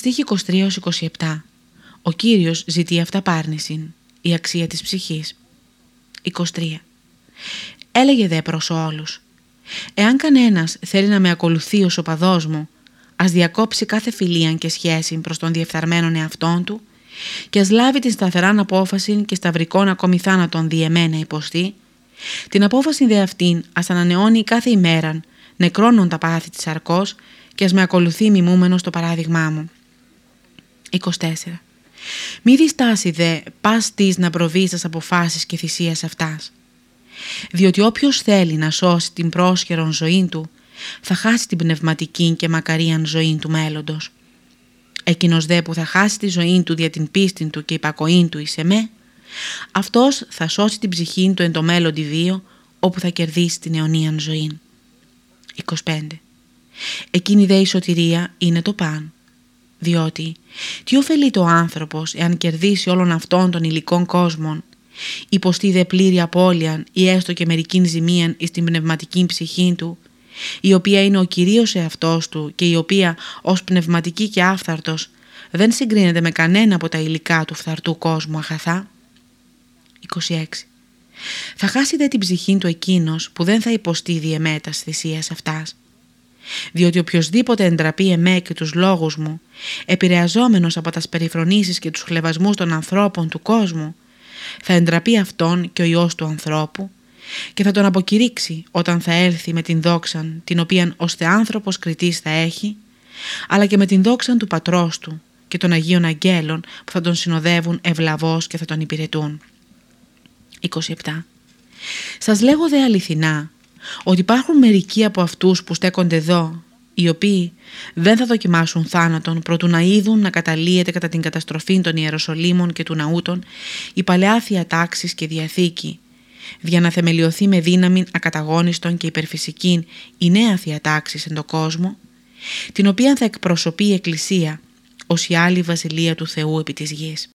Στοίχη 23-27 Ο Κύριος ζητεί αυταπάρνησιν, η αξία της ψυχής. 23 Έλεγε δε προς όλους Εάν κανένας θέλει να με ακολουθεί ως οπαδός μου, ας διακόψει κάθε φιλίαν και σχέση προς τον διεφθαρμένον εαυτόν του και ας λάβει την σταθεράν απόφαση και σταυρικών ακόμη θάνατον διεμένα υποστεί, την απόφαση δε αυτήν ας ανανεώνει κάθε ημέραν, νεκρώνουν τα πάθη της αρκός και ας με ακολουθεί μιμούμενος στο παράδειγμά μου. 24. Μη διστάσει δε πας της να προβείς στις αποφάσεις και θυσίες αυτάς. Διότι όποιος θέλει να σώσει την πρόσχερον ζωή του, θα χάσει την πνευματική και μακαρίαν ζωή του μέλλοντος. Εκείνος δε που θα χάσει τη ζωή του δια την πίστη του και υπακοή του εις εμέ, αυτός θα σώσει την ψυχή του εν το μέλλοντι βίο, όπου θα κερδίσει την αιωνίαν ζωή. 25. Εκείνη δε η σωτηρία είναι το παν. Διότι τι ωφελεί το άνθρωπος εάν κερδίσει όλων αυτών των υλικών κόσμων, υποστεί δε πλήρη απώλεια ή έστω και μερικήν ζημίαν εις την πνευματική ψυχή του, η οποία είναι ο κυρίως εαυτός του και η οποία ως πνευματική και άφθαρτος δεν συγκρίνεται με κανένα από τα υλικά του φθαρτού κόσμου αχαθά. 26. Θα χάσει δε την ψυχή του εκείνος που δεν θα υποστεί διεμέτας θυσίας αυτάς. Διότι οποιοδήποτε εντραπεί εμέ και τους λόγους μου, επηρεαζόμενος από τας περιφρονήσεις και τους χλεβασμούς των ανθρώπων του κόσμου, θα εντραπεί αυτόν και ο Υιός του ανθρώπου και θα τον αποκηρύξει όταν θα έρθει με την δόξαν την οποίαν ως θεάνθρωπος κριτής θα έχει, αλλά και με την δόξαν του πατρός του και των Αγίων Αγγέλων που θα τον συνοδεύουν ευλαβώς και θα τον υπηρετούν. 27. Σας λέγω δε αληθινά ότι υπάρχουν μερικοί από αυτούς που στέκονται εδώ οι οποίοι δεν θα δοκιμάσουν θάνατον προτού να είδουν να καταλύεται κατά την καταστροφή των Ιεροσολύμων και του ναούτων η παλαιά θεία τάξης και διαθήκη για να θεμελιωθεί με δύναμη ακαταγόνιστον και υπερφυσική η νέα θεία τάξης εν το κόσμο την οποία θα εκπροσωπεί η Εκκλησία ως η άλλη βασιλεία του Θεού επί της γης.